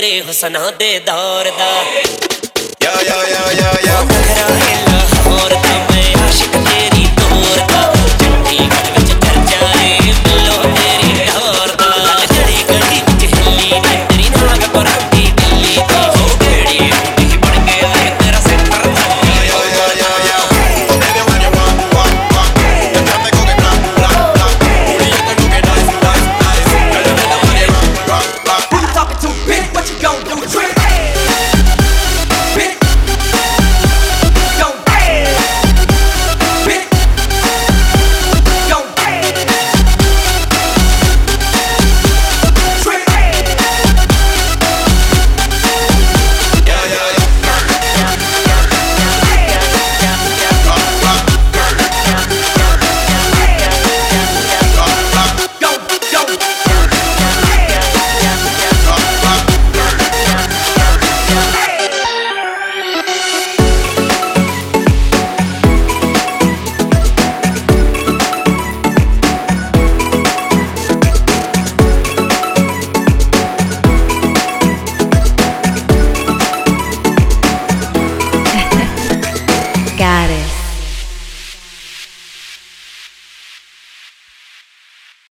तेरे हसना दे दौर दा या या या या या। Got it.